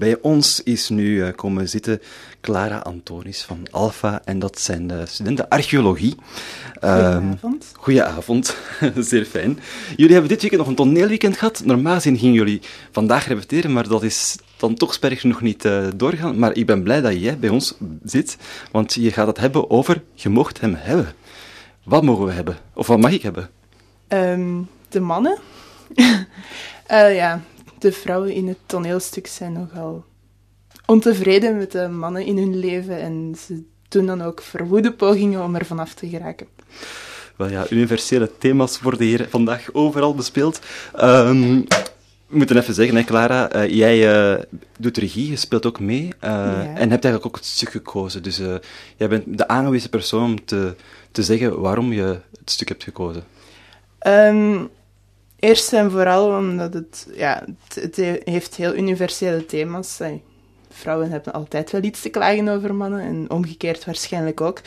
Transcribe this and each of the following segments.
Bij ons is nu uh, komen zitten Clara Antonis van Alpha en dat zijn de studenten archeologie. Goedenavond. Um, goedenavond, zeer fijn. Jullie hebben dit weekend nog een toneelweekend gehad. Normaal gezien gingen jullie vandaag repeteren, maar dat is dan toch sperrig nog niet uh, doorgaan. Maar ik ben blij dat jij bij ons zit, want je gaat het hebben over je mocht hem hebben. Wat mogen we hebben? Of wat mag ik hebben? Um, de mannen. uh, ja, de vrouwen in het toneelstuk zijn nogal ontevreden met de mannen in hun leven en ze doen dan ook verwoede pogingen om er vanaf te geraken. Wel ja, universele thema's worden hier vandaag overal bespeeld. Um, we moeten even zeggen, hè, Clara, uh, jij uh, doet regie, je speelt ook mee uh, ja. en hebt eigenlijk ook het stuk gekozen. Dus jij bent de aangewezen persoon om te, te zeggen waarom je het stuk hebt gekozen. Um, Eerst en vooral omdat het, ja, het, het heeft heel universele thema's. Vrouwen hebben altijd wel iets te klagen over mannen en omgekeerd waarschijnlijk ook.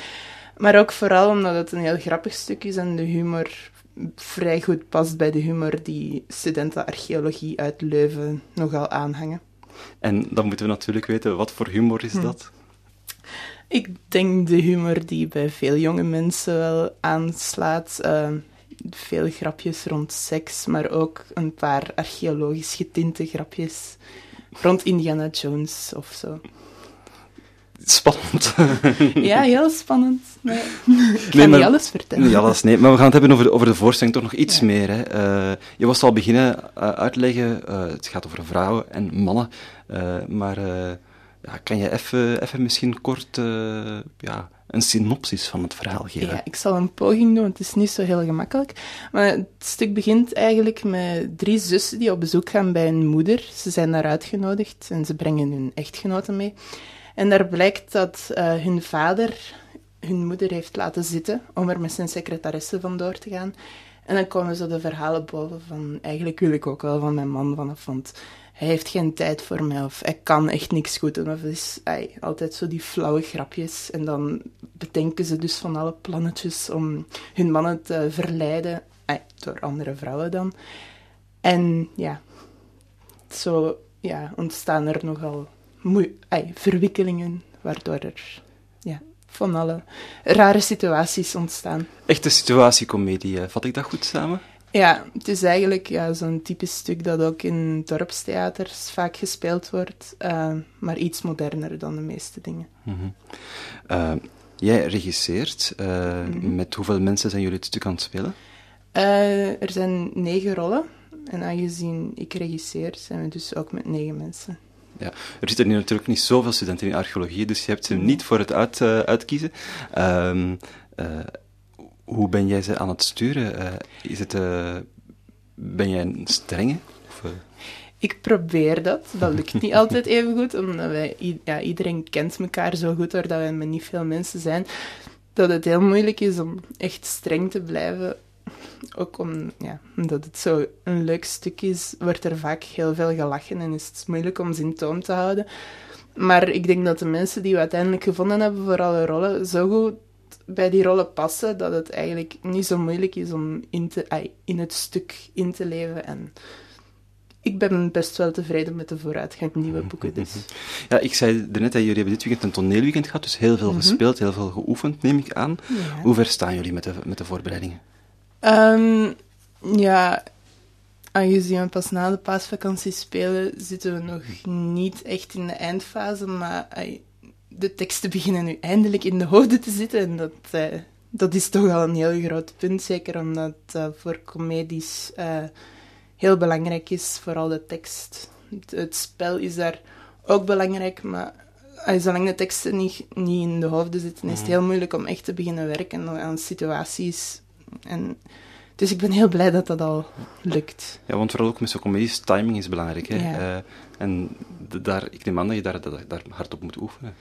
Maar ook vooral omdat het een heel grappig stuk is en de humor vrij goed past bij de humor die studenten archeologie uit Leuven nogal aanhangen. En dan moeten we natuurlijk weten, wat voor humor is hm. dat? Ik denk de humor die bij veel jonge mensen wel aanslaat. Uh, veel grapjes rond seks, maar ook een paar archeologisch getinte grapjes rond Indiana Jones of zo. Spannend. ja, heel spannend. Nee. Ik ga niet alles vertellen. Niet alles, nee. Maar we gaan het hebben over, over de voorstelling toch nog iets ja. meer. Hè. Uh, je was al beginnen uh, uitleggen, uh, het gaat over vrouwen en mannen. maar ja, kan je even misschien kort ja, een synopsis van het verhaal geven? Ja, ik zal een poging doen, het is niet zo heel gemakkelijk. Maar het stuk begint eigenlijk met drie zussen die op bezoek gaan bij hun moeder. Ze zijn daar uitgenodigd en ze brengen hun echtgenoten mee. En daar blijkt dat uh, hun vader hun moeder heeft laten zitten om er met zijn secretaresse vandoor te gaan. En dan komen zo de verhalen boven van, eigenlijk wil ik ook wel van mijn man vanaf, want hij heeft geen tijd voor mij of hij kan echt niks goed doen. Of is ay, altijd zo die flauwe grapjes. En dan bedenken ze dus van alle plannetjes om hun mannen te verleiden, door andere vrouwen dan. En ja, zo ja, ontstaan er nogal ay, verwikkelingen, waardoor er ja, van alle rare situaties ontstaan. Echte situatiecomedie, vat ik dat goed samen? Ja, het is eigenlijk ja, zo'n typisch stuk dat ook in dorpstheaters vaak gespeeld wordt, uh, maar iets moderner dan de meeste dingen. Mm -hmm. uh, jij regisseert. Uh, mm -hmm. Met hoeveel mensen zijn jullie het stuk aan het spelen? er zijn negen rollen. En aangezien ik regisseer, zijn we dus ook met negen mensen. Ja, er zitten nu natuurlijk niet zoveel studenten in archeologie, dus je hebt ze niet voor het uit, uitkiezen. Ehm, hoe ben jij ze aan het sturen? Uh, is het, ben jij een strenge? Of. Ik probeer dat. Dat lukt niet altijd even goed, omdat wij, ja, iedereen kent elkaar zo goed, doordat wij met niet veel mensen zijn, dat het heel moeilijk is om echt streng te blijven. Ook om, ja, omdat het zo een leuk stuk is, wordt er vaak heel veel gelachen en is het moeilijk om zin toom te houden. Maar ik denk dat de mensen die we uiteindelijk gevonden hebben voor alle rollen zo goed bij die rollen passen, dat het eigenlijk niet zo moeilijk is om in, te, in het stuk in te leven. En ik ben best wel tevreden met de vooruitgang nieuwe boeken. Dus. Ja, ik zei net, dat jullie hebben dit weekend een toneelweekend gehad, dus heel veel mhm. gespeeld, heel veel geoefend, neem ik aan. Hoe ver staan jullie met de, met de voorbereidingen? Um, ja, aangezien we pas na de paasvakantie spelen, zitten we nog niet echt in de eindfase, maar de teksten beginnen nu eindelijk in de hoofden te zitten. En dat, uh, dat is toch al een heel groot punt, zeker omdat uh, voor comedies uh, heel belangrijk is, vooral de tekst. Het, het, spel is daar ook belangrijk, maar zolang de teksten niet, niet in de hoofden zitten, is het mhm. heel moeilijk om echt te beginnen werken aan situaties. En, dus ik ben heel blij dat dat al lukt. Ja, want vooral ook met zo'n comedies, timing is belangrijk. Hè? Ja. en daar, ik neem aan dat je daar, daar hard op moet oefenen.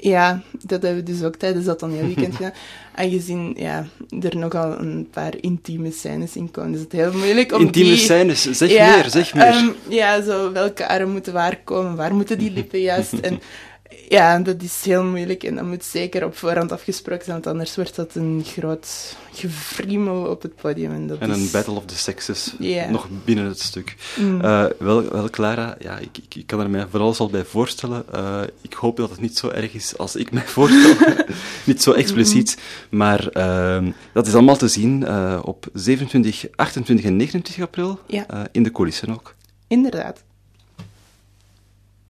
Ja, dat hebben we dus ook tijdens dat toneelweekend gedaan. Aangezien ja, er nogal een paar intieme scènes in komen, is het heel moeilijk om Intieme die... scènes, zeg meer, zeg meer. Um, ja, zo welke armen moeten waar komen, waar moeten die lippen juist. en Ja, dat is heel moeilijk en dat moet zeker op voorhand afgesproken zijn, want anders wordt dat een groot gevriemel op het podium. En, dat en een is... battle of the sexes, nog binnen het stuk. Mm. Eh, wel, wel, Clara, ja, ik, ik, ik kan er mij vooral al bij voorstellen. Eh, ik hoop dat het niet zo erg is als ik mij voorstel. niet zo expliciet. Maar ehm, dat is allemaal te zien eh, op 27, 28 en 29 april. In de coulissen ook. Inderdaad.